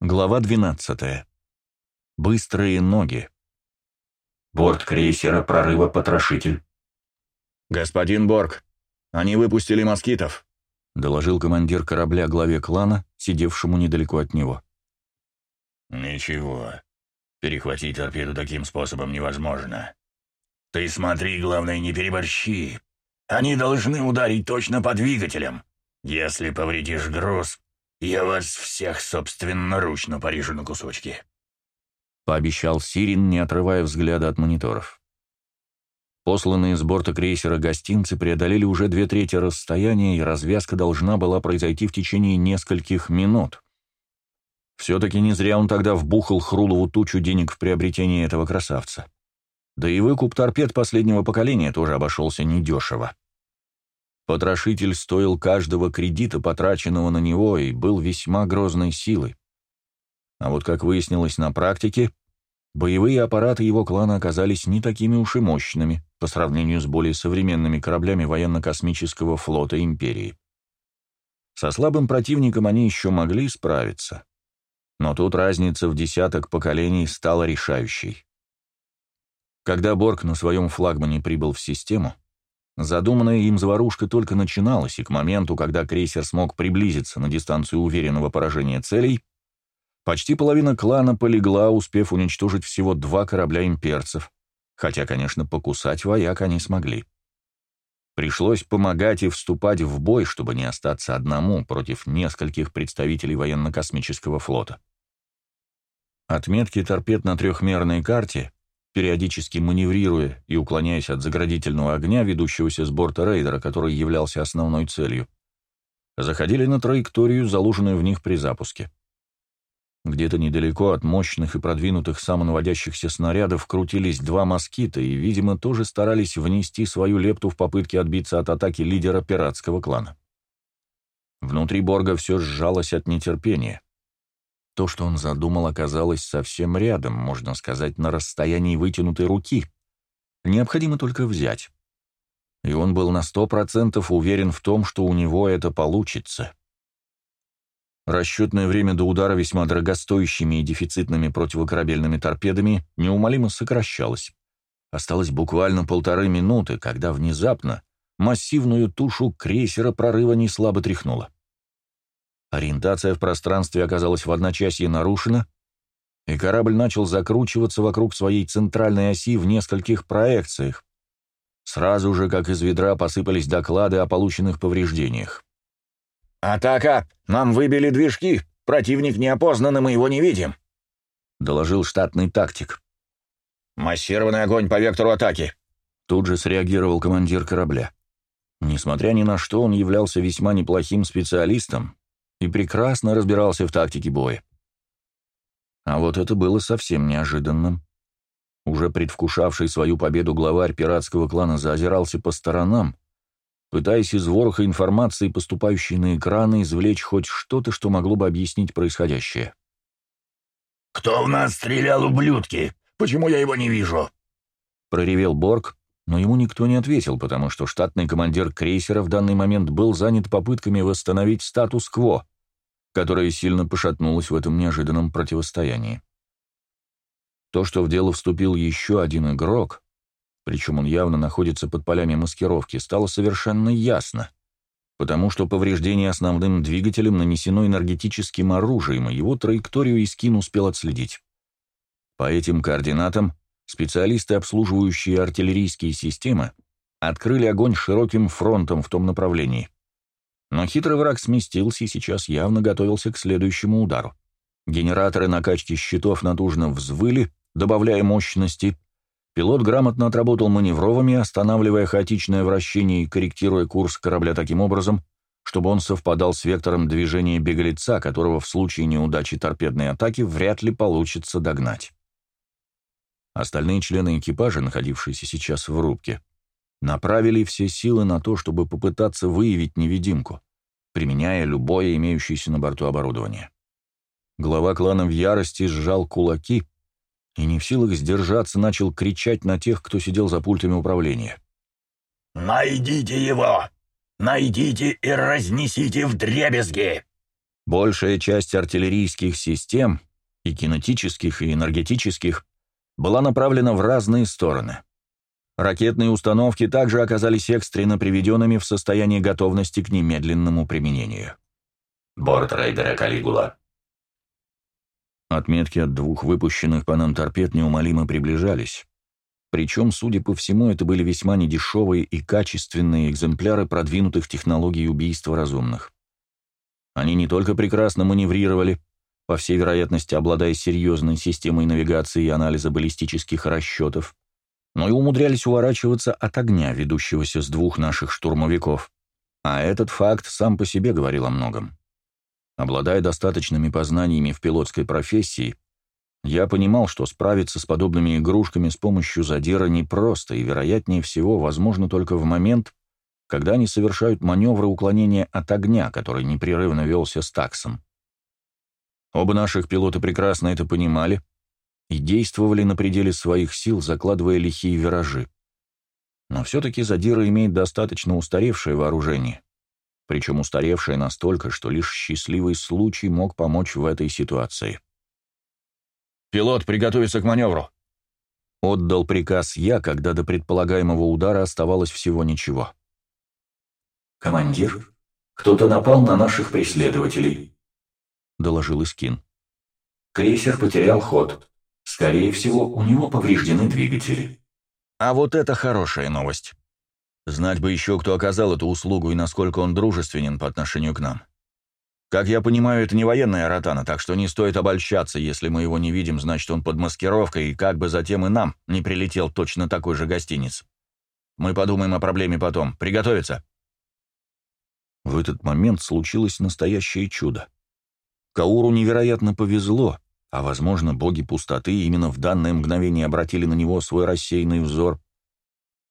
Глава 12. Быстрые ноги. Борт крейсера прорыва «Потрошитель». «Господин Борг, они выпустили москитов», — доложил командир корабля главе клана, сидевшему недалеко от него. «Ничего. Перехватить торпеду таким способом невозможно. Ты смотри, главное, не переборщи. Они должны ударить точно по двигателям. Если повредишь груз, «Я вас всех собственноручно порежу на кусочки», — пообещал Сирин, не отрывая взгляда от мониторов. Посланные с борта крейсера гостинцы преодолели уже две трети расстояния, и развязка должна была произойти в течение нескольких минут. Все-таки не зря он тогда вбухал Хрулову тучу денег в приобретение этого красавца. Да и выкуп торпед последнего поколения тоже обошелся недешево. Потрошитель стоил каждого кредита, потраченного на него, и был весьма грозной силой. А вот, как выяснилось на практике, боевые аппараты его клана оказались не такими уж и мощными по сравнению с более современными кораблями военно-космического флота Империи. Со слабым противником они еще могли справиться. Но тут разница в десяток поколений стала решающей. Когда Борг на своем флагмане прибыл в систему, Задуманная им заварушка только начиналась, и к моменту, когда крейсер смог приблизиться на дистанцию уверенного поражения целей, почти половина клана полегла, успев уничтожить всего два корабля имперцев, хотя, конечно, покусать вояк они смогли. Пришлось помогать и вступать в бой, чтобы не остаться одному против нескольких представителей военно-космического флота. Отметки торпед на трехмерной карте периодически маневрируя и уклоняясь от заградительного огня, ведущегося с борта рейдера, который являлся основной целью, заходили на траекторию, заложенную в них при запуске. Где-то недалеко от мощных и продвинутых самонаводящихся снарядов крутились два москита и, видимо, тоже старались внести свою лепту в попытке отбиться от атаки лидера пиратского клана. Внутри Борга все сжалось от нетерпения. То, что он задумал, оказалось совсем рядом, можно сказать, на расстоянии вытянутой руки. Необходимо только взять. И он был на сто процентов уверен в том, что у него это получится. Расчетное время до удара весьма дорогостоящими и дефицитными противокорабельными торпедами неумолимо сокращалось. Осталось буквально полторы минуты, когда внезапно массивную тушу крейсера прорыва неслабо тряхнуло. Ориентация в пространстве оказалась в одночасье нарушена, и корабль начал закручиваться вокруг своей центральной оси в нескольких проекциях. Сразу же, как из ведра, посыпались доклады о полученных повреждениях. «Атака! Нам выбили движки! Противник неопознанный, мы его не видим!» — доложил штатный тактик. «Массированный огонь по вектору атаки!» Тут же среагировал командир корабля. Несмотря ни на что, он являлся весьма неплохим специалистом, и прекрасно разбирался в тактике боя. А вот это было совсем неожиданным. Уже предвкушавший свою победу главарь пиратского клана заозирался по сторонам, пытаясь из вороха информации, поступающей на экраны, извлечь хоть что-то, что могло бы объяснить происходящее. «Кто в нас стрелял, ублюдки? Почему я его не вижу?» Проревел Борг, но ему никто не ответил, потому что штатный командир крейсера в данный момент был занят попытками восстановить статус-кво, которое сильно пошатнулось в этом неожиданном противостоянии. То, что в дело вступил еще один игрок, причем он явно находится под полями маскировки, стало совершенно ясно, потому что повреждение основным двигателем нанесено энергетическим оружием, и его траекторию Искин успел отследить. По этим координатам специалисты, обслуживающие артиллерийские системы, открыли огонь широким фронтом в том направлении. Но хитрый враг сместился и сейчас явно готовился к следующему удару. Генераторы накачки щитов натужно взвыли, добавляя мощности. Пилот грамотно отработал маневровыми, останавливая хаотичное вращение и корректируя курс корабля таким образом, чтобы он совпадал с вектором движения беглеца, которого в случае неудачи торпедной атаки вряд ли получится догнать. Остальные члены экипажа, находившиеся сейчас в рубке, направили все силы на то, чтобы попытаться выявить невидимку, применяя любое имеющееся на борту оборудование. Глава клана в ярости сжал кулаки и не в силах сдержаться начал кричать на тех, кто сидел за пультами управления. «Найдите его! Найдите и разнесите в дребезги!» Большая часть артиллерийских систем, и кинетических, и энергетических, была направлена в разные стороны. Ракетные установки также оказались экстренно приведенными в состояние готовности к немедленному применению. Борт рейдера «Калигула». Отметки от двух выпущенных по нам торпед неумолимо приближались. Причем, судя по всему, это были весьма недешевые и качественные экземпляры продвинутых технологий убийства разумных. Они не только прекрасно маневрировали, по всей вероятности обладая серьезной системой навигации и анализа баллистических расчетов, но и умудрялись уворачиваться от огня, ведущегося с двух наших штурмовиков. А этот факт сам по себе говорил о многом. Обладая достаточными познаниями в пилотской профессии, я понимал, что справиться с подобными игрушками с помощью задира непросто и, вероятнее всего, возможно только в момент, когда они совершают маневры уклонения от огня, который непрерывно велся с таксом. Оба наших пилота прекрасно это понимали и действовали на пределе своих сил, закладывая лихие виражи. Но все-таки задира имеет достаточно устаревшее вооружение, причем устаревшее настолько, что лишь счастливый случай мог помочь в этой ситуации. «Пилот, приготовиться к маневру!» Отдал приказ я, когда до предполагаемого удара оставалось всего ничего. «Командир, кто-то напал на наших преследователей», — доложил Искин. «Крейсер потерял ход. Скорее всего, у него повреждены двигатели». А вот это хорошая новость. Знать бы еще, кто оказал эту услугу и насколько он дружественен по отношению к нам. Как я понимаю, это не военная ротана, так что не стоит обольщаться, если мы его не видим, значит, он под маскировкой, и как бы затем и нам не прилетел точно такой же гостиниц. Мы подумаем о проблеме потом. Приготовиться. В этот момент случилось настоящее чудо. Кауру невероятно повезло, а, возможно, боги пустоты именно в данное мгновение обратили на него свой рассеянный взор,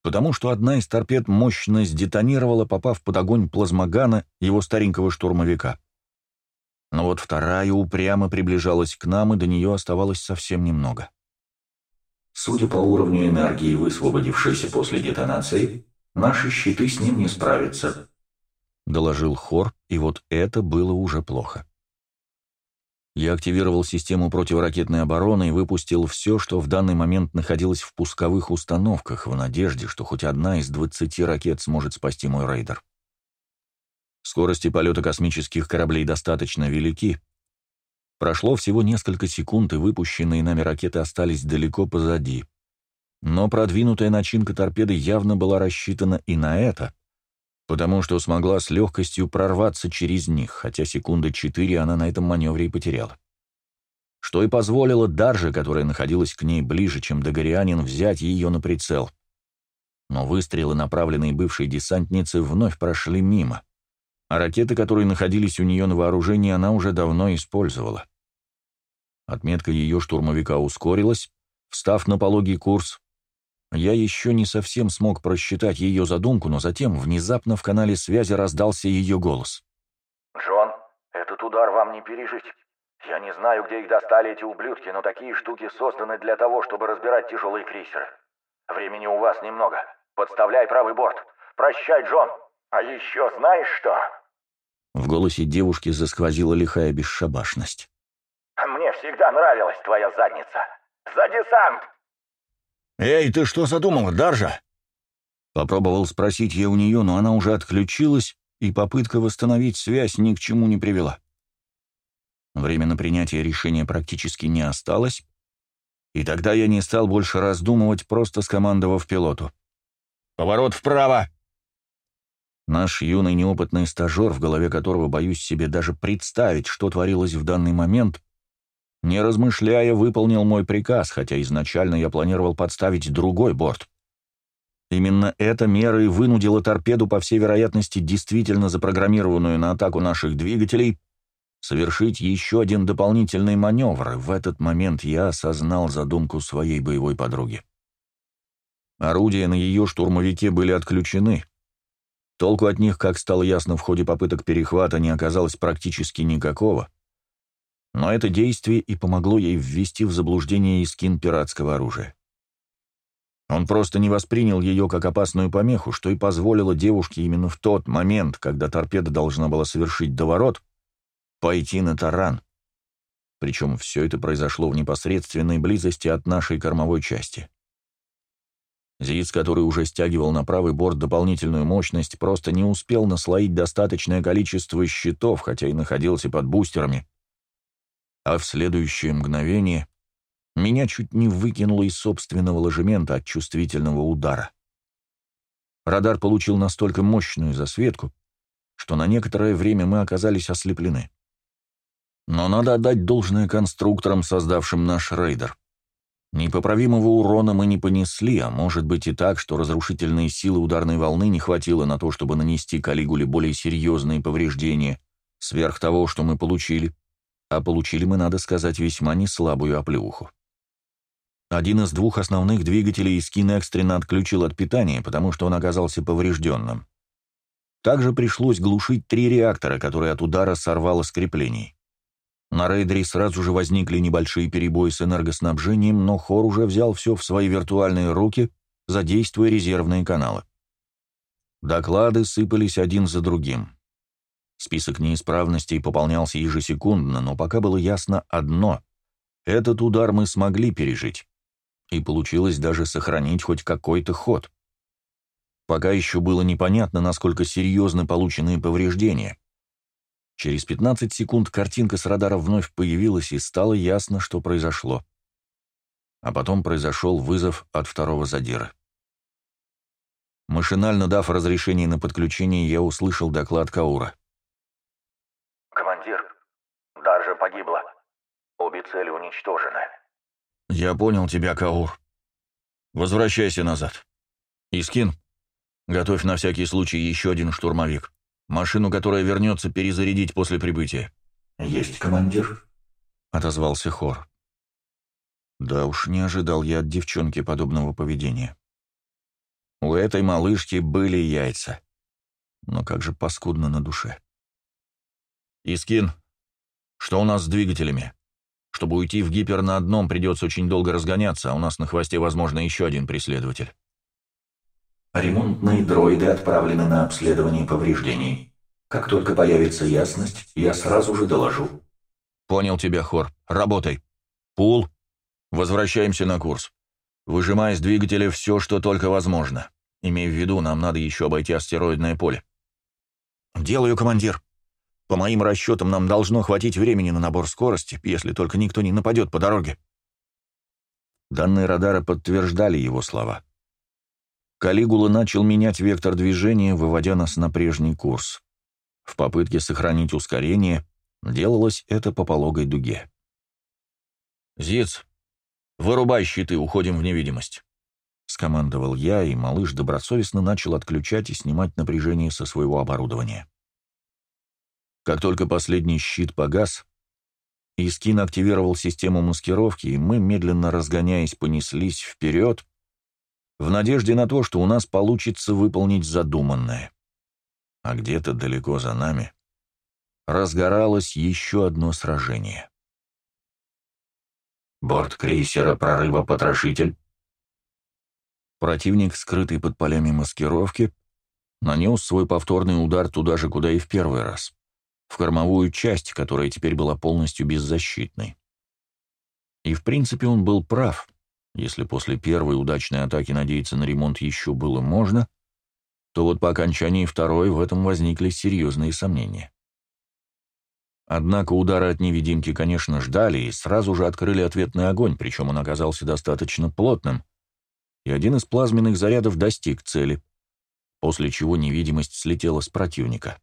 потому что одна из торпед мощно сдетонировала, попав под огонь плазмогана его старенького штурмовика. Но вот вторая упрямо приближалась к нам, и до нее оставалось совсем немного. Судя по уровню энергии, высвободившейся после детонации, наши щиты с ним не справятся, доложил Хор, и вот это было уже плохо. Я активировал систему противоракетной обороны и выпустил все, что в данный момент находилось в пусковых установках, в надежде, что хоть одна из 20 ракет сможет спасти мой рейдер. Скорости полета космических кораблей достаточно велики. Прошло всего несколько секунд, и выпущенные нами ракеты остались далеко позади. Но продвинутая начинка торпеды явно была рассчитана и на это, потому что смогла с легкостью прорваться через них, хотя секунды четыре она на этом маневре и потеряла. Что и позволило Дарже, которая находилась к ней ближе, чем Дагорианин, взять ее на прицел. Но выстрелы, направленные бывшей десантнице, вновь прошли мимо, а ракеты, которые находились у нее на вооружении, она уже давно использовала. Отметка ее штурмовика ускорилась, встав на пологий курс, я еще не совсем смог просчитать ее задумку, но затем внезапно в канале связи раздался ее голос. «Джон, этот удар вам не пережить. Я не знаю, где их достали эти ублюдки, но такие штуки созданы для того, чтобы разбирать тяжелые крейсеры. Времени у вас немного. Подставляй правый борт. Прощай, Джон. А еще знаешь что?» В голосе девушки засквозила лихая бесшабашность. «Мне всегда нравилась твоя задница. За десант!» «Эй, ты что задумала, Даржа?» Попробовал спросить я у нее, но она уже отключилась, и попытка восстановить связь ни к чему не привела. Время на принятие решения практически не осталось, и тогда я не стал больше раздумывать, просто скомандовав пилоту. «Поворот вправо!» Наш юный неопытный стажер, в голове которого боюсь себе даже представить, что творилось в данный момент, не размышляя, выполнил мой приказ, хотя изначально я планировал подставить другой борт. Именно эта мера и вынудила торпеду, по всей вероятности, действительно запрограммированную на атаку наших двигателей, совершить еще один дополнительный маневр, в этот момент я осознал задумку своей боевой подруги. Орудия на ее штурмовике были отключены. Толку от них, как стало ясно в ходе попыток перехвата, не оказалось практически никакого — но это действие и помогло ей ввести в заблуждение Искин пиратского оружия. Он просто не воспринял ее как опасную помеху, что и позволило девушке именно в тот момент, когда торпеда должна была совершить доворот, пойти на таран. Причем все это произошло в непосредственной близости от нашей кормовой части. Зиц, который уже стягивал на правый борт дополнительную мощность, просто не успел наслоить достаточное количество щитов, хотя и находился под бустерами. А в следующее мгновение меня чуть не выкинуло из собственного ложемента от чувствительного удара. Радар получил настолько мощную засветку, что на некоторое время мы оказались ослеплены. Но надо отдать должное конструкторам, создавшим наш рейдер. Непоправимого урона мы не понесли, а может быть и так, что разрушительные силы ударной волны не хватило на то, чтобы нанести Калигуле более серьезные повреждения, сверх того, что мы получили. А получили мы, надо сказать, весьма неслабую оплеуху. Один из двух основных двигателей Искин экстренно отключил от питания, потому что он оказался поврежденным. Также пришлось глушить три реактора, которые от удара сорвало с креплений. На рейдере сразу же возникли небольшие перебои с энергоснабжением, но Хор уже взял все в свои виртуальные руки, задействуя резервные каналы. Доклады сыпались один за другим. Список неисправностей пополнялся ежесекундно, но пока было ясно одно — этот удар мы смогли пережить. И получилось даже сохранить хоть какой-то ход. Пока еще было непонятно, насколько серьезны полученные повреждения — Через 15 секунд картинка с радара вновь появилась, и стало ясно, что произошло. А потом произошел вызов от второго задира. Машинально дав разрешение на подключение, я услышал доклад Каура. «Командир, Даржа погибла. Обе цели уничтожены». «Я понял тебя, Каур. Возвращайся назад. Искин, готовь на всякий случай еще один штурмовик. Машину, которая вернется, перезарядить после прибытия». «Есть, командир», — отозвался Хор. Да уж не ожидал я от девчонки подобного поведения. У этой малышки были яйца. Но как же паскудно на душе. «Искин, что у нас с двигателями? Чтобы уйти в гипер на одном, придется очень долго разгоняться, а у нас на хвосте, возможно, еще один преследователь». Ремонтные дроиды отправлены на обследование повреждений. Как только появится ясность, я сразу же доложу. Понял тебя, Хор. Работай. Пул. Возвращаемся на курс. Выжимай из двигателя все, что только возможно. Имей в виду, нам надо еще обойти астероидное поле. Делаю, командир. По моим расчетам, нам должно хватить времени на набор скорости, если только никто не нападет по дороге. Данные радара подтверждали его слова. Калигула начал менять вектор движения, выводя нас на прежний курс. В попытке сохранить ускорение делалось это по пологой дуге. «Зиц, вырубай щиты, уходим в невидимость», — скомандовал я, и малыш добросовестно начал отключать и снимать напряжение со своего оборудования. Как только последний щит погас, Искин активировал систему маскировки, и мы, медленно разгоняясь, понеслись вперед, в надежде на то, что у нас получится выполнить задуманное. А где-то далеко за нами разгоралось еще одно сражение. Борт крейсера прорыва «Потрошитель». Противник, скрытый под полями маскировки, нанес свой повторный удар туда же, куда и в первый раз, в кормовую часть, которая теперь была полностью беззащитной. И в принципе он был прав — если после первой удачной атаки надеяться на ремонт еще было можно, то вот по окончании второй в этом возникли серьезные сомнения. Однако удары от невидимки, конечно, ждали и сразу же открыли ответный огонь, причем он оказался достаточно плотным, и один из плазменных зарядов достиг цели, после чего невидимость слетела с противника.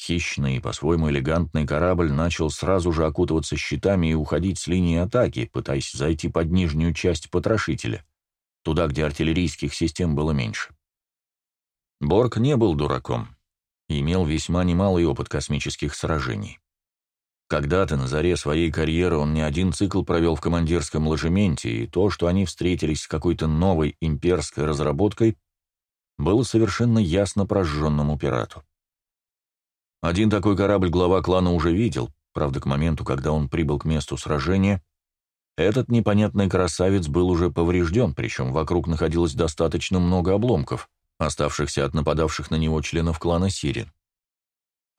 Хищный и по-своему элегантный корабль начал сразу же окутываться щитами и уходить с линии атаки, пытаясь зайти под нижнюю часть потрошителя, туда, где артиллерийских систем было меньше. Борг не был дураком и имел весьма немалый опыт космических сражений. Когда-то на заре своей карьеры он не один цикл провел в командирском ложементе, и то, что они встретились с какой-то новой имперской разработкой, было совершенно ясно прожженному пирату. Один такой корабль глава клана уже видел, правда, к моменту, когда он прибыл к месту сражения, этот непонятный красавец был уже поврежден, причем вокруг находилось достаточно много обломков, оставшихся от нападавших на него членов клана Сирин.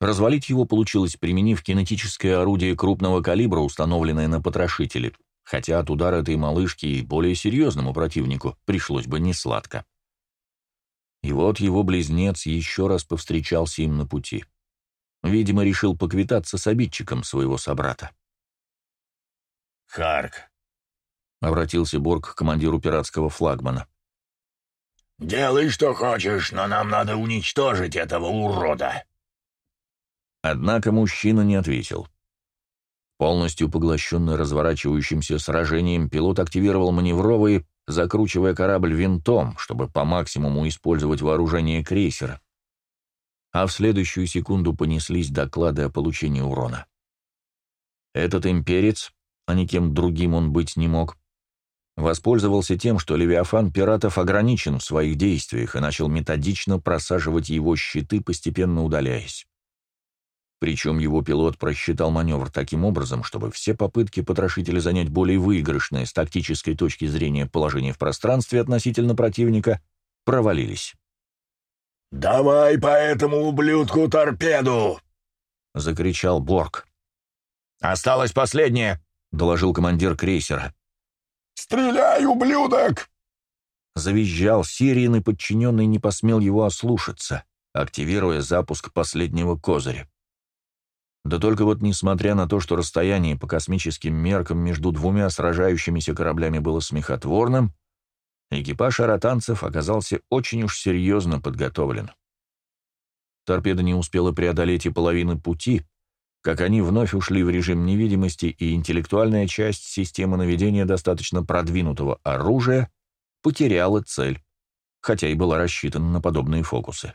Развалить его получилось, применив кинетическое орудие крупного калибра, установленное на потрошителе, хотя от удара этой малышки и более серьезному противнику пришлось бы не сладко. И вот его близнец еще раз повстречался им на пути. Видимо, решил поквитаться с обидчиком своего собрата. «Харк», — обратился Борг к командиру пиратского флагмана. «Делай, что хочешь, но нам надо уничтожить этого урода». Однако мужчина не ответил. Полностью поглощенный разворачивающимся сражением, пилот активировал маневровые, закручивая корабль винтом, чтобы по максимуму использовать вооружение крейсера. А в следующую секунду понеслись доклады о получении урона. Этот имперец, а никем другим он быть не мог, воспользовался тем, что Левиафан пиратов ограничен в своих действиях и начал методично просаживать его щиты, постепенно удаляясь. Причем его пилот просчитал маневр таким образом, чтобы все попытки потрошителя занять более выигрышное с тактической точки зрения положение в пространстве относительно противника провалились. «Давай по этому ублюдку торпеду!» — закричал Борг. «Осталось последнее!» — доложил командир крейсера. «Стреляй, ублюдок!» Завизжал Сириен, и подчиненный не посмел его ослушаться, активируя запуск последнего козыря. Да только вот несмотря на то, что расстояние по космическим меркам между двумя сражающимися кораблями было смехотворным, экипаж аратанцев оказался очень уж серьезно подготовлен. Торпеда не успела преодолеть и половины пути, как они вновь ушли в режим невидимости, и интеллектуальная часть системы наведения достаточно продвинутого оружия потеряла цель, хотя и была рассчитана на подобные фокусы.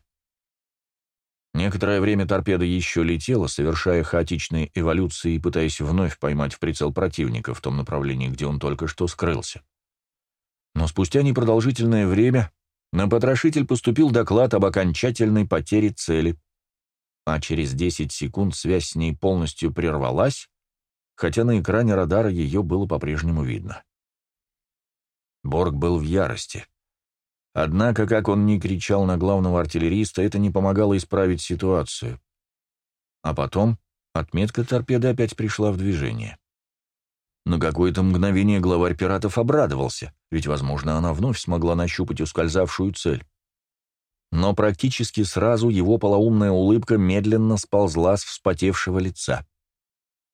Некоторое время торпеда еще летела, совершая хаотичные эволюции и пытаясь вновь поймать в прицел противника в том направлении, где он только что скрылся. Но спустя непродолжительное время на потрошитель поступил доклад об окончательной потере цели, а через 10 секунд связь с ней полностью прервалась, хотя на экране радара ее было по-прежнему видно. Борг был в ярости. Однако, как он ни кричал на главного артиллериста, это не помогало исправить ситуацию. А потом отметка торпеды опять пришла в движение. На какое-то мгновение главарь пиратов обрадовался, ведь, возможно, она вновь смогла нащупать ускользавшую цель. Но практически сразу его полоумная улыбка медленно сползла с вспотевшего лица.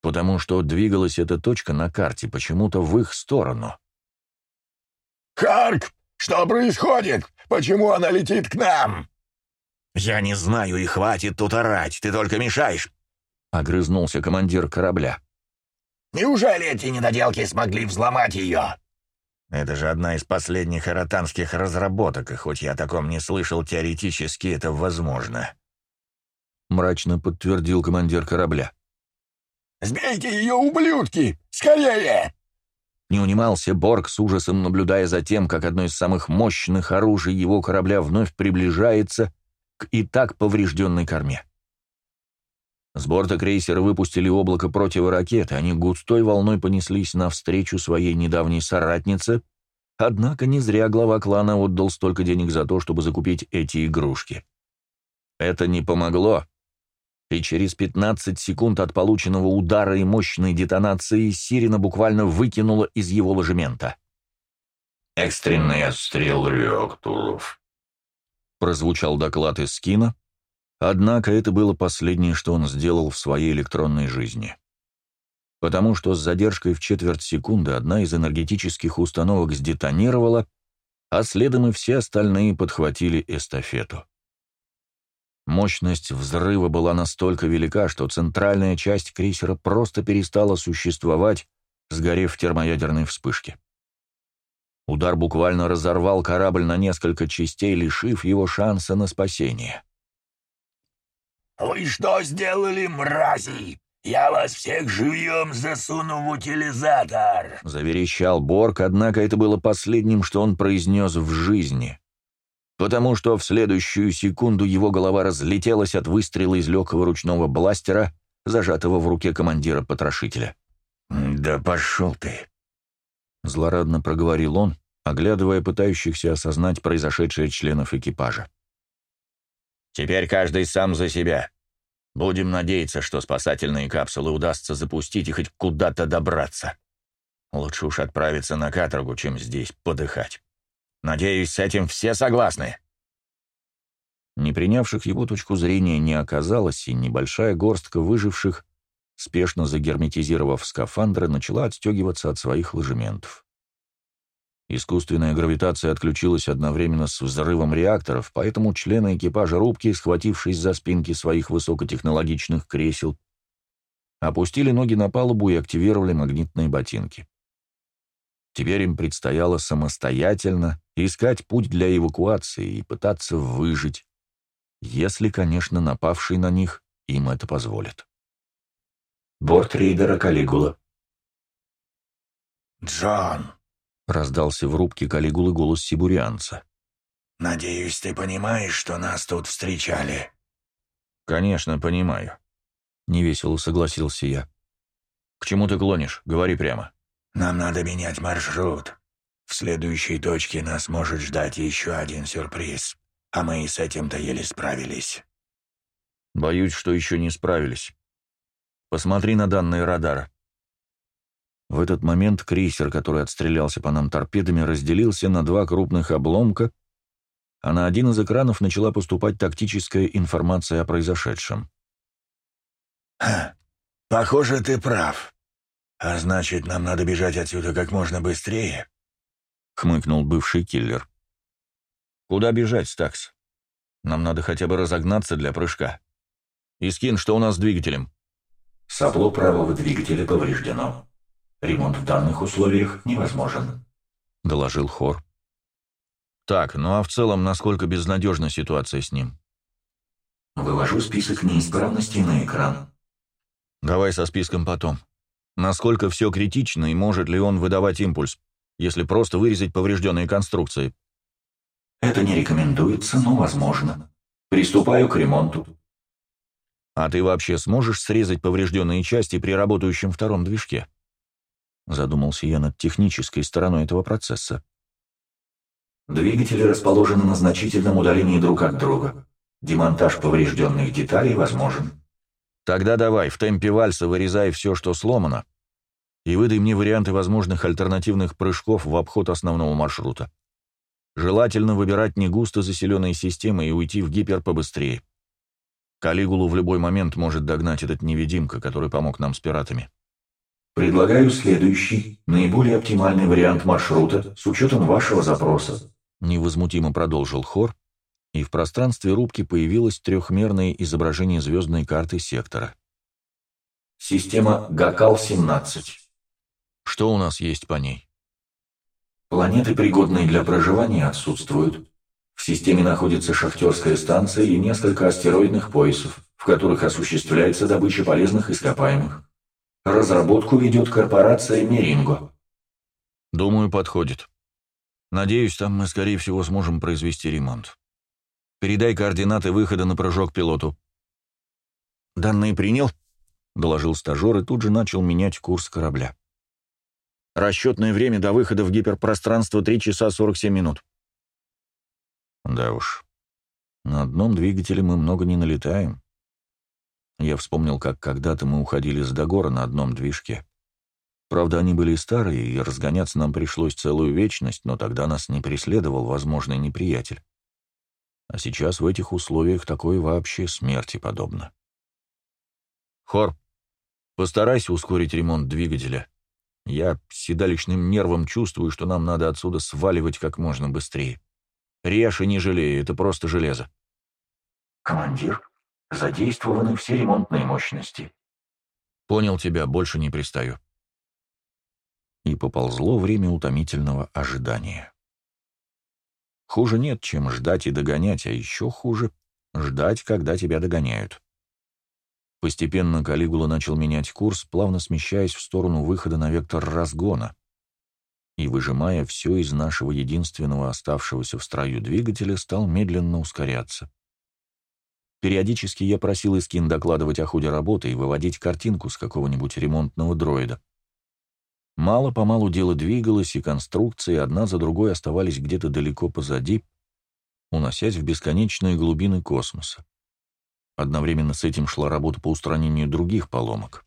Потому что двигалась эта точка на карте почему-то в их сторону. «Харк, что происходит? Почему она летит к нам?» «Я не знаю, и хватит тут орать, ты только мешаешь», — огрызнулся командир корабля. «Неужели эти недоделки смогли взломать ее?» «Это же одна из последних аратанских разработок, и хоть я о таком не слышал, теоретически это возможно», — мрачно подтвердил командир корабля. «Сбейте ее, ублюдки! Скорее!» Не унимался Борг с ужасом, наблюдая за тем, как одно из самых мощных оружий его корабля вновь приближается к и так поврежденной корме. С борта крейсера выпустили облако противоракеты, они густой волной понеслись навстречу своей недавней соратнице, однако не зря глава клана отдал столько денег за то, чтобы закупить эти игрушки. Это не помогло, и через 15 секунд от полученного удара и мощной детонации Сирина буквально выкинула из его ложемента. «Экстренный отстрел реакторов», — прозвучал доклад из скина, однако это было последнее, что он сделал в своей электронной жизни. Потому что с задержкой в четверть секунды одна из энергетических установок сдетонировала, а следом и все остальные подхватили эстафету. Мощность взрыва была настолько велика, что центральная часть крейсера просто перестала существовать, сгорев в термоядерной вспышке. Удар буквально разорвал корабль на несколько частей, лишив его шанса на спасение. «Вы что сделали, мрази? Я вас всех живьем засуну в утилизатор!» — заверещал Борг, однако это было последним, что он произнес в жизни потому что в следующую секунду его голова разлетелась от выстрела из легкого ручного бластера, зажатого в руке командира потрошителя. «Да пошел ты!» Злорадно проговорил он, оглядывая пытающихся осознать произошедшее членов экипажа. «Теперь каждый сам за себя. Будем надеяться, что спасательные капсулы удастся запустить и хоть куда-то добраться. Лучше уж отправиться на каторгу, чем здесь подыхать. Надеюсь, с этим все согласны?» Не принявших его точку зрения не оказалось, и небольшая горстка выживших, спешно загерметизировав скафандры, начала отстегиваться от своих ложементов. Искусственная гравитация отключилась одновременно с взрывом реакторов, поэтому члены экипажа рубки, схватившись за спинки своих высокотехнологичных кресел, опустили ноги на палубу и активировали магнитные ботинки. Теперь им предстояло самостоятельно искать путь для эвакуации и пытаться выжить, если, конечно, напавший на них им это позволит. Борт рейдера Калигула. «Джон!» — раздался в рубке Калигулы голос сибурианца. «Надеюсь, ты понимаешь, что нас тут встречали?» «Конечно, понимаю», — невесело согласился я. «К чему ты клонишь? Говори прямо». «Нам надо менять маршрут. В следующей точке нас может ждать еще один сюрприз, а мы и с этим-то еле справились». «Боюсь, что еще не справились. Посмотри на данные радара». В этот момент крейсер, который отстрелялся по нам торпедами, разделился на два крупных обломка, а на один из экранов начала поступать тактическая информация о произошедшем. «Ха, похоже, ты прав. А значит, нам надо бежать отсюда как можно быстрее», — хмыкнул бывший киллер. «Куда бежать, Стакс? Нам надо хотя бы разогнаться для прыжка. Искин, что у нас с двигателем?» Сопло правого двигателя повреждено. Ремонт в данных условиях невозможен», — доложил Хор. «Так, ну а в целом, насколько безнадежна ситуация с ним?» «Вывожу список неисправностей на экран». «Давай со списком потом. Насколько все критично и может ли он выдавать импульс, если просто вырезать поврежденные конструкции?» «Это не рекомендуется, но возможно. Приступаю к ремонту». «А ты вообще сможешь срезать поврежденные части при работающем втором движке?» Задумался я над технической стороной этого процесса. Двигатели расположены на значительном удалении друг от друга. Демонтаж поврежденных деталей возможен. Тогда давай, в темпе вальса вырезай все, что сломано, и выдай мне варианты возможных альтернативных прыжков в обход основного маршрута. Желательно выбирать не густо заселенные системы и уйти в гипер побыстрее. Калигулу в любой момент может догнать этот невидимка, который помог нам с пиратами. Предлагаю следующий, наиболее оптимальный вариант маршрута с учетом вашего запроса. Невозмутимо продолжил хор, и в пространстве рубки появилось трехмерное изображение звездной карты сектора. Система Гакал-17. Что у нас есть по ней? Планеты, пригодные для проживания, отсутствуют. В системе находится шахтерская станция и несколько астероидных поясов, в которых осуществляется добыча полезных ископаемых. Разработку ведет корпорация Меринго. Думаю, подходит. Надеюсь, там мы, скорее всего, сможем произвести ремонт. Передай координаты выхода на прыжок пилоту. Данные принял, доложил стажер и тут же начал менять курс корабля. Расчетное время до выхода в гиперпространство 3 часа 47 минут. Да уж. На одном двигателе мы много не налетаем. Я вспомнил, как когда-то мы уходили с Дагора на одном движке. Правда, они были старые, и разгоняться нам пришлось целую вечность, но тогда нас не преследовал возможный неприятель. А сейчас в этих условиях такое вообще смерти подобно. Хор, постарайся ускорить ремонт двигателя. Я седалищным нервом чувствую, что нам надо отсюда сваливать как можно быстрее. Режь и не жалею, это просто железо. Командир, Задействованы все ремонтные мощности. Понял тебя, больше не пристаю. И поползло время утомительного ожидания. Хуже нет, чем ждать и догонять, а еще хуже — ждать, когда тебя догоняют. Постепенно Калигула начал менять курс, плавно смещаясь в сторону выхода на вектор разгона и, выжимая все из нашего единственного оставшегося в строю двигателя, стал медленно ускоряться. Периодически я просил Искин докладывать о ходе работы и выводить картинку с какого-нибудь ремонтного дроида. Мало-помалу дело двигалось, и конструкции одна за другой оставались где-то далеко позади, уносясь в бесконечные глубины космоса. Одновременно с этим шла работа по устранению других поломок.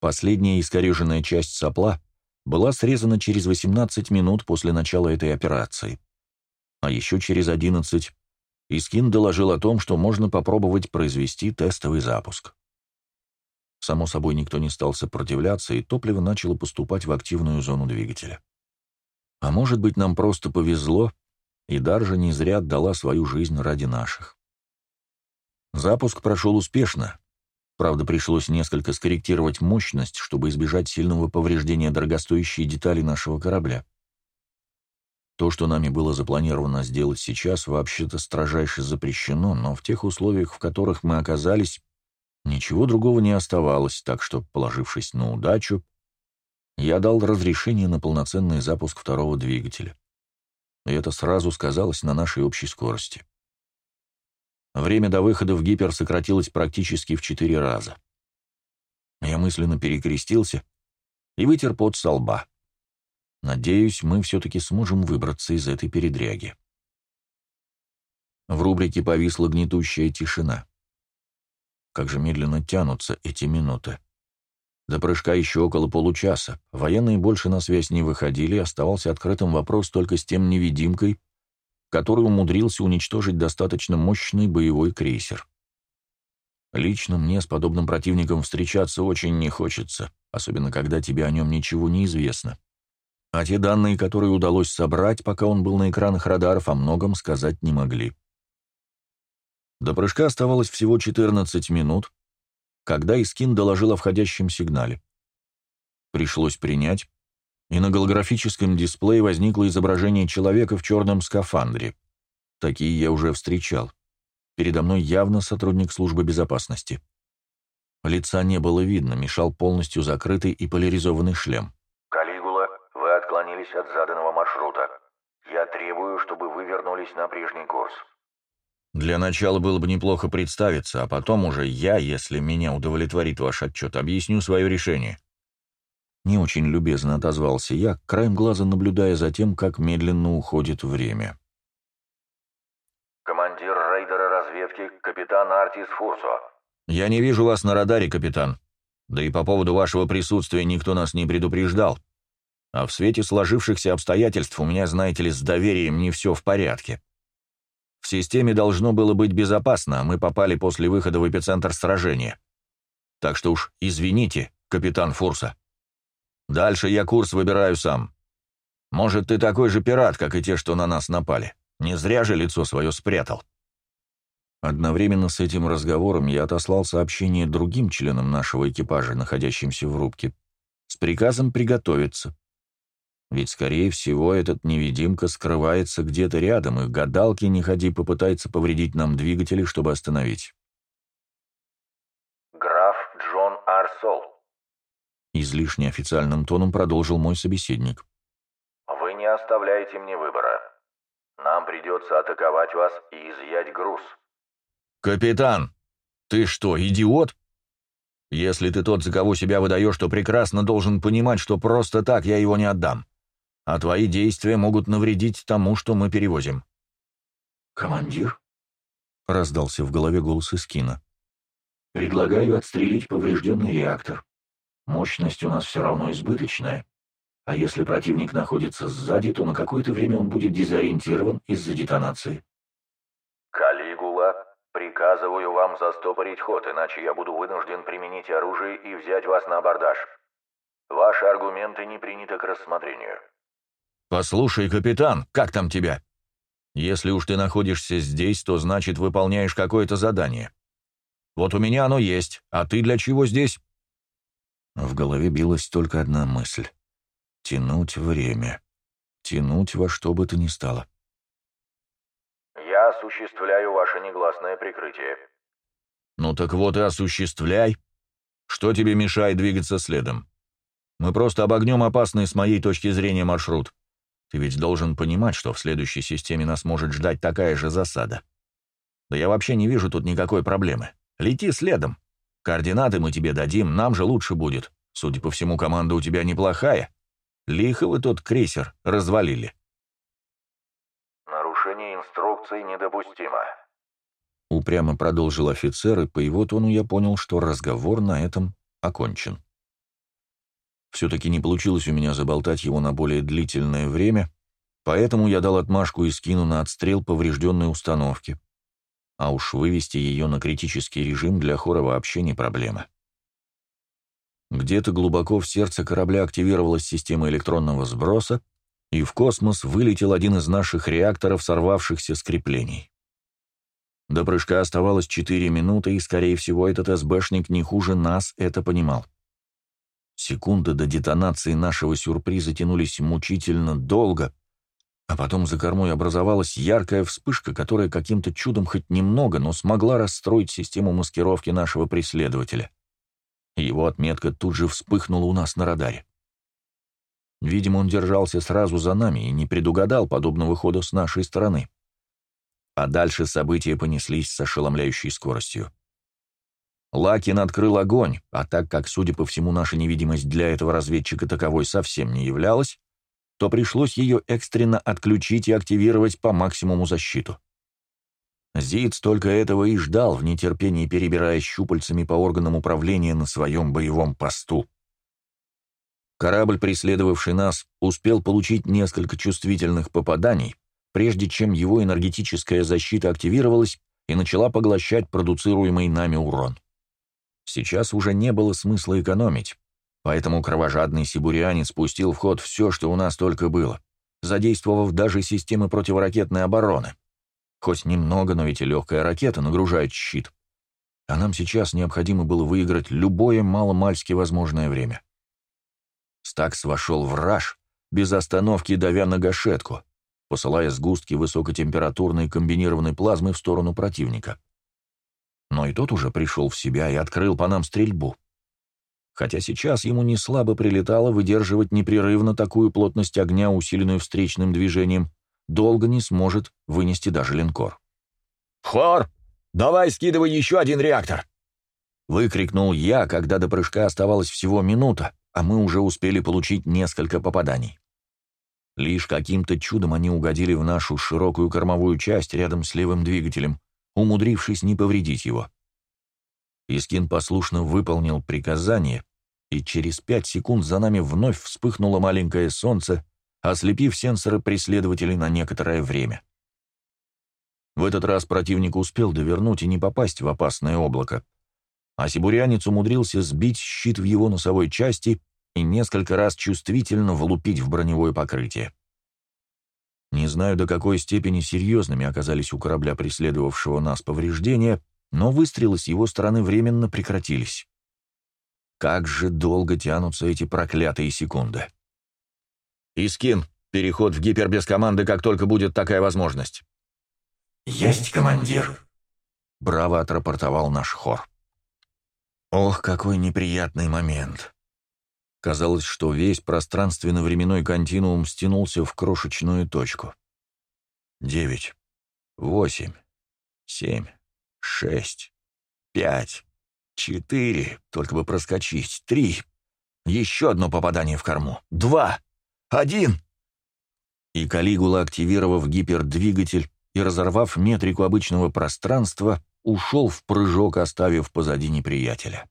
Последняя искореженная часть сопла была срезана через 18 минут после начала этой операции. А еще через 11 Искин доложил о том, что можно попробовать произвести тестовый запуск. Само собой, никто не стал сопротивляться, и топливо начало поступать в активную зону двигателя. А может быть, нам просто повезло, и Даржа не зря отдала свою жизнь ради наших. Запуск прошел успешно. Правда, пришлось несколько скорректировать мощность, чтобы избежать сильного повреждения дорогостоящей детали нашего корабля. То, что нами было запланировано сделать сейчас, вообще-то строжайше запрещено, но в тех условиях, в которых мы оказались, ничего другого не оставалось, так что, положившись на удачу, я дал разрешение на полноценный запуск второго двигателя. И это сразу сказалось на нашей общей скорости. Время до выхода в гипер сократилось практически в четыре раза. Я мысленно перекрестился и вытер пот со лба. Надеюсь, мы все-таки сможем выбраться из этой передряги. В рубрике повисла гнетущая тишина. Как же медленно тянутся эти минуты. До прыжка еще около получаса. Военные больше на связь не выходили, оставался открытым вопрос только с тем невидимкой, который умудрился уничтожить достаточно мощный боевой крейсер. Лично мне с подобным противником встречаться очень не хочется, особенно когда тебе о нем ничего не известно. А те данные, которые удалось собрать, пока он был на экранах радаров, о многом сказать не могли. До прыжка оставалось всего 14 минут, когда Искин доложил о входящем сигнале. Пришлось принять, и на голографическом дисплее возникло изображение человека в черном скафандре. Такие я уже встречал. Передо мной явно сотрудник службы безопасности. Лица не было видно, мешал полностью закрытый и поляризованный шлем. «Калигула, вы отклонились от заданного маршрута. Я требую, чтобы вы вернулись на прежний курс». Для начала было бы неплохо представиться, а потом уже я, если меня удовлетворит ваш отчет, объясню свое решение. Не очень любезно отозвался я, краем глаза наблюдая за тем, как медленно уходит время. «Командир рейдера разведки, капитан Артис Фурсо». «Я не вижу вас на радаре, капитан. Да и по поводу вашего присутствия никто нас не предупреждал. А в свете сложившихся обстоятельств у меня, знаете ли, с доверием не все в порядке. В системе должно было быть безопасно, а мы попали после выхода в эпицентр сражения. Так что уж извините, капитан Фурса». Дальше я курс выбираю сам. Может, ты такой же пират, как и те, что на нас напали. Не зря же лицо свое спрятал». Одновременно с этим разговором я отослал сообщение другим членам нашего экипажа, находящимся в рубке, с приказом приготовиться. Ведь, скорее всего, этот невидимка скрывается где-то рядом, и гадалки не ходи попытается повредить нам двигатели, чтобы остановить. «Граф Джон Арсол», Излишне официальным тоном продолжил мой собеседник. «Вы не оставляете мне выбора. Нам придется атаковать вас и изъять груз». «Капитан, ты что, идиот? Если ты тот, за кого себя выдаешь, то прекрасно должен понимать, что просто так я его не отдам. А твои действия могут навредить тому, что мы перевозим». «Командир?» — раздался в голове голос Искина. «Предлагаю отстрелить поврежденный реактор. Мощность у нас все равно избыточная. А если противник находится сзади, то на какое-то время он будет дезориентирован из-за детонации. «Калигула, приказываю вам застопорить ход, иначе я буду вынужден применить оружие и взять вас на абордаж. Ваши аргументы не приняты к рассмотрению». «Послушай, капитан, как там тебя? Если уж ты находишься здесь, то значит выполняешь какое-то задание. Вот у меня оно есть, а ты для чего здесь?» В голове билась только одна мысль — тянуть время. Тянуть во что бы то ни стало. «Я осуществляю ваше негласное прикрытие». «Ну так вот и осуществляй. Что тебе мешает двигаться следом? Мы просто обогнем опасный с моей точки зрения маршрут. Ты ведь должен понимать, что в следующей системе нас может ждать такая же засада. Да я вообще не вижу тут никакой проблемы. Лети следом. Координаты мы тебе дадим, нам же лучше будет. Судя по всему, команда у тебя неплохая. Лихо вы тот крейсер развалили. Нарушение инструкций недопустимо. упрямо продолжил офицер, и по его тону я понял, что разговор на этом окончен. Все-таки не получилось у меня заболтать его на более длительное время, поэтому я дал отмашку и скину на отстрел поврежденной установки. А уж вывести ее на критический режим для хора вообще не проблема. Где-то глубоко в сердце корабля активировалась система электронного сброса, и в космос вылетел один из наших реакторов, сорвавшихся с креплений. До прыжка оставалось 4 минуты, и, скорее всего, этот СБшник не хуже нас это понимал. Секунды до детонации нашего сюрприза тянулись мучительно долго, а потом за кормой образовалась яркая вспышка, которая каким-то чудом хоть немного, но смогла расстроить систему маскировки нашего преследователя. Его отметка тут же вспыхнула у нас на радаре. Видимо, он держался сразу за нами и не предугадал подобного хода с нашей стороны. А дальше события понеслись с ошеломляющей скоростью. Лакин открыл огонь, а так как, судя по всему, наша невидимость для этого разведчика таковой совсем не являлась, то пришлось ее экстренно отключить и активировать по максимуму защиту. Зиц только этого и ждал, в нетерпении перебирая щупальцами по органам управления на своем боевом посту. Корабль, преследовавший нас, успел получить несколько чувствительных попаданий, прежде чем его энергетическая защита активировалась и начала поглощать продуцируемый нами урон. Сейчас уже не было смысла экономить, поэтому кровожадный сибурианец пустил в ход все, что у нас только было, задействовав даже системы противоракетной обороны. Хоть немного, но ведь и легкая ракета нагружает щит. А нам сейчас необходимо было выиграть любое маломальски возможное время. Стакс вошел в раж, без остановки давя на гашетку, посылая сгустки высокотемпературной комбинированной плазмы в сторону противника. Но и тот уже пришел в себя и открыл по нам стрельбу. Хотя сейчас ему не слабо прилетало выдерживать непрерывно такую плотность огня, усиленную встречным движением, долго не сможет вынести даже линкор. «Хор, давай скидывай еще один реактор!» Выкрикнул я, когда до прыжка оставалась всего минута, а мы уже успели получить несколько попаданий. Лишь каким-то чудом они угодили в нашу широкую кормовую часть рядом с левым двигателем, умудрившись не повредить его. Искин послушно выполнил приказание, и через пять секунд за нами вновь вспыхнуло маленькое солнце, ослепив сенсоры преследователей на некоторое время. В этот раз противник успел довернуть и не попасть в опасное облако, а сибурянец умудрился сбить щит в его носовой части и несколько раз чувствительно влупить в броневое покрытие. Не знаю, до какой степени серьезными оказались у корабля, преследовавшего нас, повреждения, но выстрелы с его стороны временно прекратились. Как же долго тянутся эти проклятые секунды. «Искин, переход в гипер без команды, как только будет такая возможность». «Есть, командир», — браво отрапортовал наш хор. Ох, какой неприятный момент. Казалось, что весь пространственно-временной континуум стянулся в крошечную точку. Девять, восемь, семь, шесть, пять, четыре, только бы проскочить, три, еще одно попадание в корму, два, один. И Калигула, активировав гипердвигатель и разорвав метрику обычного пространства, ушел в прыжок, оставив позади неприятеля.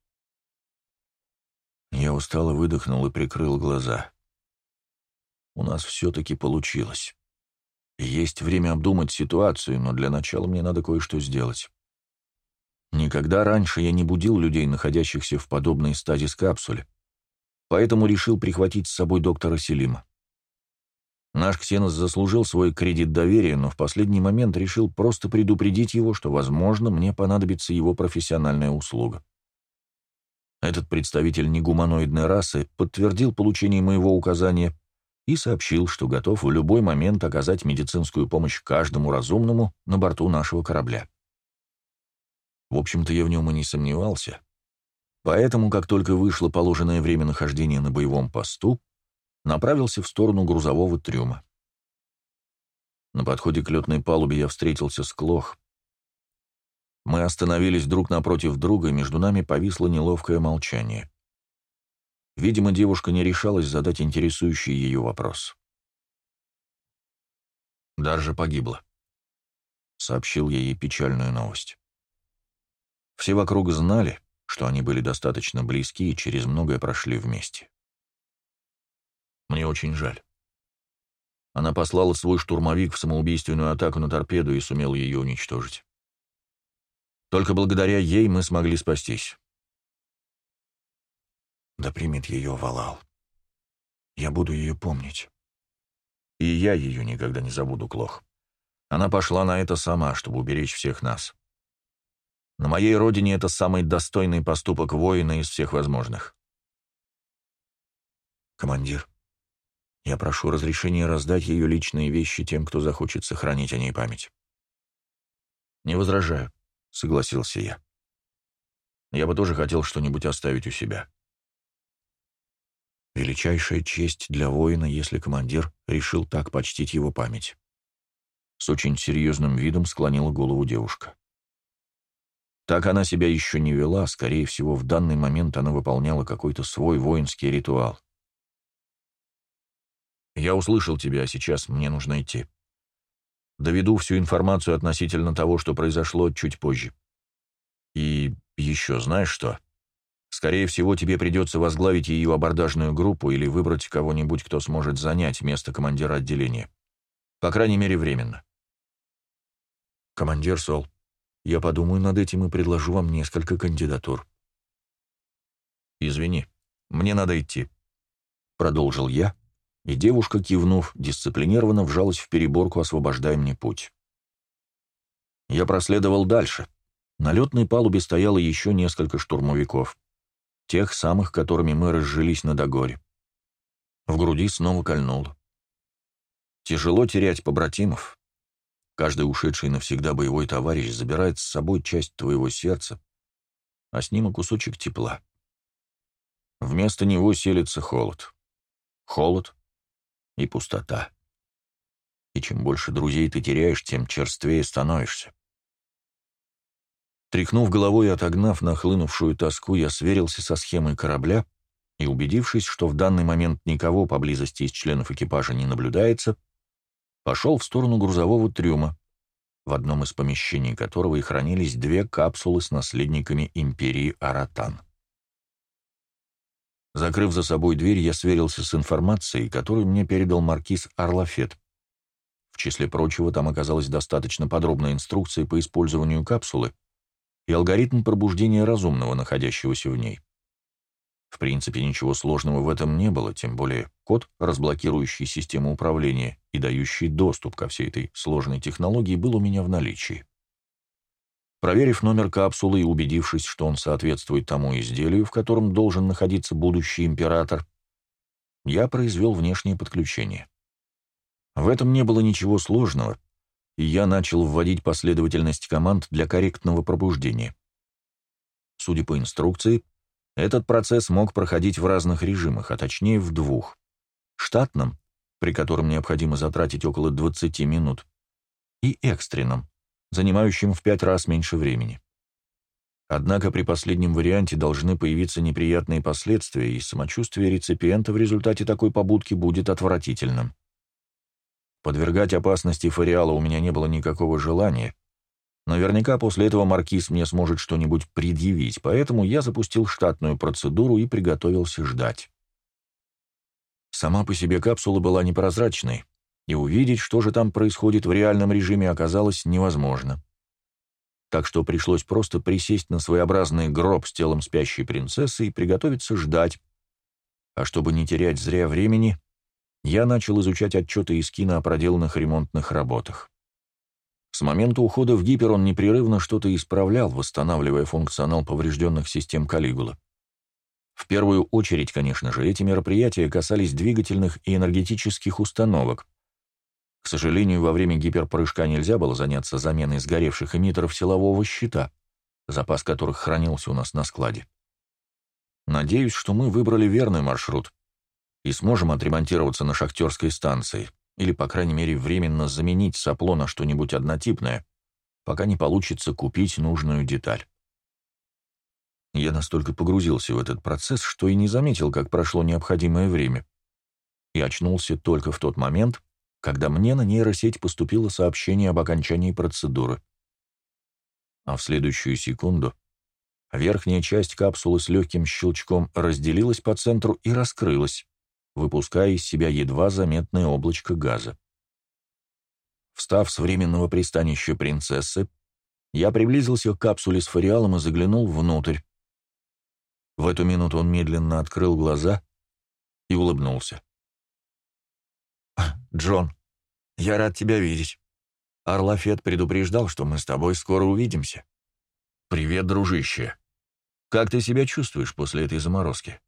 Я устало выдохнул и прикрыл глаза. У нас все-таки получилось. Есть время обдумать ситуацию, но для начала мне надо кое-что сделать. Никогда раньше я не будил людей, находящихся в подобной стадии капсуле, поэтому решил прихватить с собой доктора Селима. Наш Ксенос заслужил свой кредит доверия, но в последний момент решил просто предупредить его, что, возможно, мне понадобится его профессиональная услуга. Этот представитель негуманоидной расы подтвердил получение моего указания и сообщил, что готов в любой момент оказать медицинскую помощь каждому разумному на борту нашего корабля. В общем-то, я в нем и не сомневался. Поэтому, как только вышло положенное время нахождения на боевом посту, направился в сторону грузового трюма. На подходе к летной палубе я встретился с Клох, мы остановились друг напротив друга, и между нами повисло неловкое молчание. Видимо, девушка не решалась задать интересующий ее вопрос. Даржа погибла. Сообщил я ей печальную новость. Все вокруг знали, что они были достаточно близки и через многое прошли вместе. Мне очень жаль. Она послала свой штурмовик в самоубийственную атаку на торпеду и сумела ее уничтожить. Только благодаря ей мы смогли спастись. Да примет ее Валал. Я буду ее помнить. И я ее никогда не забуду, Клох. Она пошла на это сама, чтобы уберечь всех нас. На моей родине это самый достойный поступок воина из всех возможных. Командир, я прошу разрешения раздать ее личные вещи тем, кто захочет сохранить о ней память. Не возражаю, согласился я. Я бы тоже хотел что-нибудь оставить у себя. Величайшая честь для воина, если командир решил так почтить его память. С очень серьезным видом склонила голову девушка. Так она себя еще не вела, скорее всего, в данный момент она выполняла какой-то свой воинский ритуал. «Я услышал тебя, а сейчас мне нужно идти. Доведу всю информацию относительно того, что произошло чуть позже. И еще знаешь что?» Скорее всего, тебе придется возглавить ее абордажную группу или выбрать кого-нибудь, кто сможет занять место командира отделения. По крайней мере, временно. Командир Сол, я подумаю над этим и предложу вам несколько кандидатур. Извини, мне надо идти. Продолжил я, и девушка, кивнув, дисциплинированно вжалась в переборку, освобождая мне путь. Я проследовал дальше. На летной палубе стояло еще несколько штурмовиков. Тех самых, которыми мы разжились на Догоре. В груди снова кольнуло. Тяжело терять побратимов. Каждый ушедший навсегда боевой товарищ забирает с собой часть твоего сердца, а с ним и кусочек тепла. Вместо него селится холод. Холод и пустота. И чем больше друзей ты теряешь, тем черствее становишься. Тряхнув головой и отогнав нахлынувшую тоску, я сверился со схемой корабля и, убедившись, что в данный момент никого поблизости из членов экипажа не наблюдается, пошел в сторону грузового трюма, в одном из помещений которого и хранились две капсулы с наследниками империи Аратан. Закрыв за собой дверь, я сверился с информацией, которую мне передал маркиз Арлафет. В числе прочего, там оказалась достаточно подробная инструкция по использованию капсулы, и алгоритм пробуждения разумного, находящегося в ней. В принципе, ничего сложного в этом не было, тем более код, разблокирующий систему управления и дающий доступ ко всей этой сложной технологии, был у меня в наличии. Проверив номер капсулы и убедившись, что он соответствует тому изделию, в котором должен находиться будущий император, я произвел внешнее подключение. В этом не было ничего сложного, и я начал вводить последовательность команд для корректного пробуждения. Судя по инструкции, этот процесс мог проходить в разных режимах, а точнее в двух. Штатном, при котором необходимо затратить около 20 минут, и экстренном, занимающем в пять раз меньше времени. Однако при последнем варианте должны появиться неприятные последствия, и самочувствие реципиента в результате такой побудки будет отвратительным. Подвергать опасности Фариала у меня не было никакого желания. Наверняка после этого маркиз мне сможет что-нибудь предъявить, поэтому я запустил штатную процедуру и приготовился ждать. Сама по себе капсула была непрозрачной, и увидеть, что же там происходит в реальном режиме, оказалось невозможно. Так что пришлось просто присесть на своеобразный гроб с телом спящей принцессы и приготовиться ждать. А чтобы не терять зря времени, я начал изучать отчеты из кино о проделанных ремонтных работах. С момента ухода в гипер он непрерывно что-то исправлял, восстанавливая функционал поврежденных систем Калигула. В первую очередь, конечно же, эти мероприятия касались двигательных и энергетических установок. К сожалению, во время гиперпрыжка нельзя было заняться заменой сгоревших эмиттеров силового щита, запас которых хранился у нас на складе. Надеюсь, что мы выбрали верный маршрут, и сможем отремонтироваться на шахтерской станции, или, по крайней мере, временно заменить сопло на что-нибудь однотипное, пока не получится купить нужную деталь. Я настолько погрузился в этот процесс, что и не заметил, как прошло необходимое время, и очнулся только в тот момент, когда мне на нейросеть поступило сообщение об окончании процедуры. А в следующую секунду Верхняя часть капсулы с легким щелчком разделилась по центру и раскрылась, выпуская из себя едва заметное облачко газа. Встав с временного пристанища принцессы, я приблизился к капсуле с фариалом и заглянул внутрь. В эту минуту он медленно открыл глаза и улыбнулся. «Джон, я рад тебя видеть. Орлафет предупреждал, что мы с тобой скоро увидимся. Привет, дружище. Как ты себя чувствуешь после этой заморозки?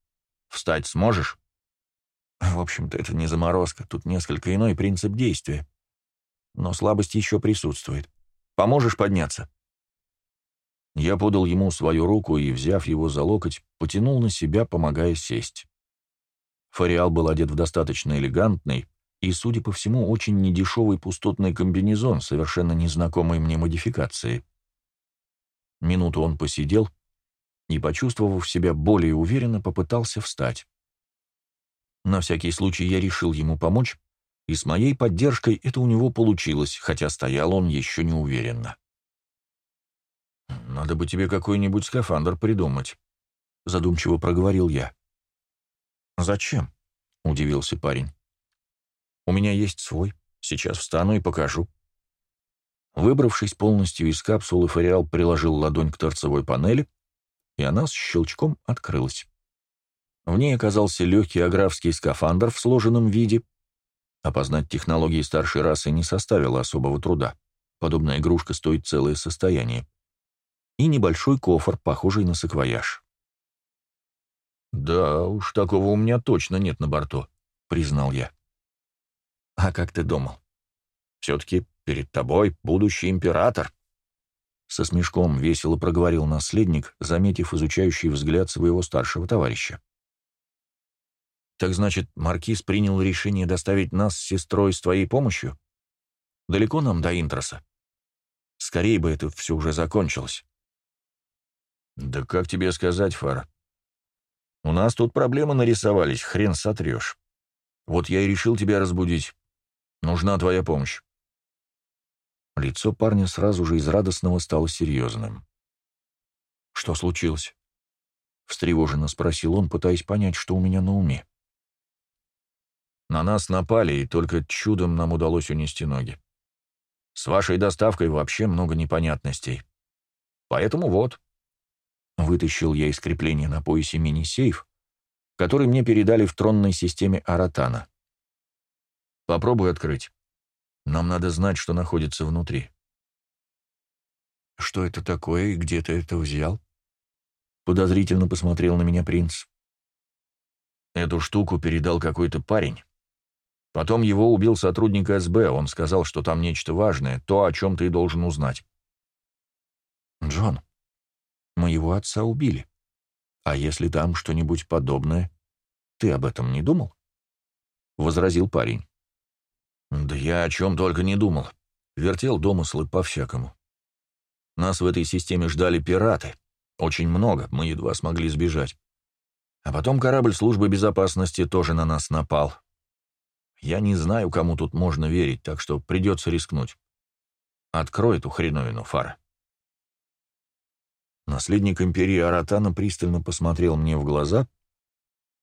Встать сможешь?» «В общем-то, это не заморозка, тут несколько иной принцип действия. Но слабость еще присутствует. Поможешь подняться?» Я подал ему свою руку и, взяв его за локоть, потянул на себя, помогая сесть. Фариал был одет в достаточно элегантный и, судя по всему, очень недешевый пустотный комбинезон, совершенно незнакомой мне модификации. Минуту он посидел и, почувствовав себя более уверенно, попытался встать. На всякий случай я решил ему помочь, и с моей поддержкой это у него получилось, хотя стоял он еще неуверенно. «Надо бы тебе какой-нибудь скафандр придумать», — задумчиво проговорил я. «Зачем?» — удивился парень. «У меня есть свой. Сейчас встану и покажу». Выбравшись полностью из капсулы, Фариал приложил ладонь к торцевой панели, и она с щелчком открылась. В ней оказался легкий аграфский скафандр в сложенном виде. Опознать технологии старшей расы не составило особого труда. Подобная игрушка стоит целое состояние и небольшой кофр, похожий на саквояж. «Да уж, такого у меня точно нет на борту», — признал я. «А как ты думал? Все-таки перед тобой будущий император». Со смешком весело проговорил наследник, заметив изучающий взгляд своего старшего товарища. «Так значит, Маркиз принял решение доставить нас с сестрой с твоей помощью? Далеко нам до Интроса? Скорее бы это все уже закончилось». «Да как тебе сказать, Фара? У нас тут проблемы нарисовались, хрен сотрешь. Вот я и решил тебя разбудить. Нужна твоя помощь». Лицо парня сразу же из радостного стало серьезным. «Что случилось?» — встревоженно спросил он, пытаясь понять, что у меня на уме. «На нас напали, и только чудом нам удалось унести ноги. С вашей доставкой вообще много непонятностей. Поэтому вот, Вытащил я из крепления на поясе мини-сейф, который мне передали в тронной системе Аратана. Попробуй открыть. Нам надо знать, что находится внутри. Что это такое и где ты это взял? Подозрительно посмотрел на меня принц. Эту штуку передал какой-то парень. Потом его убил сотрудник СБ, он сказал, что там нечто важное, то, о чем ты должен узнать. Джон, Моего отца убили. А если там что-нибудь подобное? Ты об этом не думал? Возразил парень. Да я о чем только не думал. Вертел домыслы по-всякому. Нас в этой системе ждали пираты. Очень много, мы едва смогли сбежать. А потом корабль службы безопасности тоже на нас напал. Я не знаю, кому тут можно верить, так что придется рискнуть. Открой эту хреновину, Фара. Наследник империи Аратана пристально посмотрел мне в глаза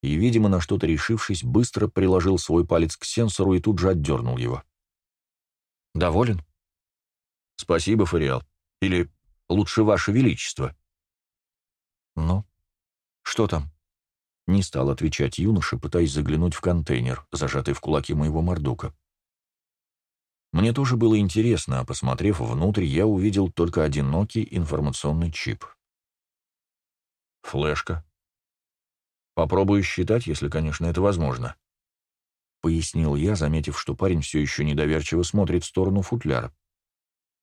и, видимо, на что-то решившись, быстро приложил свой палец к сенсору и тут же отдернул его. «Доволен?» «Спасибо, Фариал. Или лучше Ваше Величество». «Ну, что там?» Не стал отвечать юноша, пытаясь заглянуть в контейнер, зажатый в кулаке моего мордука. Мне тоже было интересно, а посмотрев внутрь, я увидел только одинокий информационный чип. Флешка. Попробую считать, если, конечно, это возможно. Пояснил я, заметив, что парень все еще недоверчиво смотрит в сторону футляра.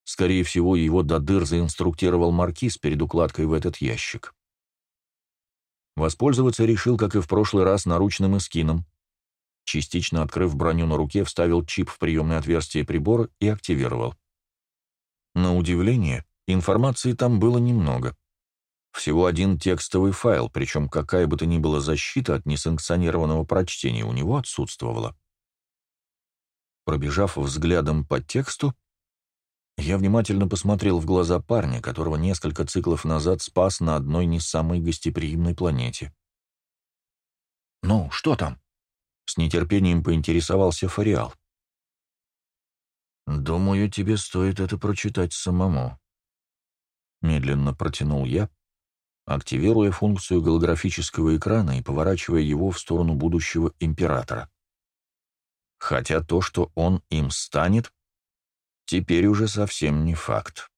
Скорее всего, его до дыр заинструктировал маркиз перед укладкой в этот ящик. Воспользоваться решил, как и в прошлый раз, наручным эскином. Частично открыв броню на руке, вставил чип в приемное отверстие прибора и активировал. На удивление, информации там было немного. Всего один текстовый файл, причем какая бы то ни была защита от несанкционированного прочтения у него отсутствовала. Пробежав взглядом по тексту, Я внимательно посмотрел в глаза парня, которого несколько циклов назад спас на одной не самой гостеприимной планете. «Ну, что там?» — с нетерпением поинтересовался Фариал. «Думаю, тебе стоит это прочитать самому». Медленно протянул я, активируя функцию голографического экрана и поворачивая его в сторону будущего императора. Хотя то, что он им станет, теперь уже совсем не факт.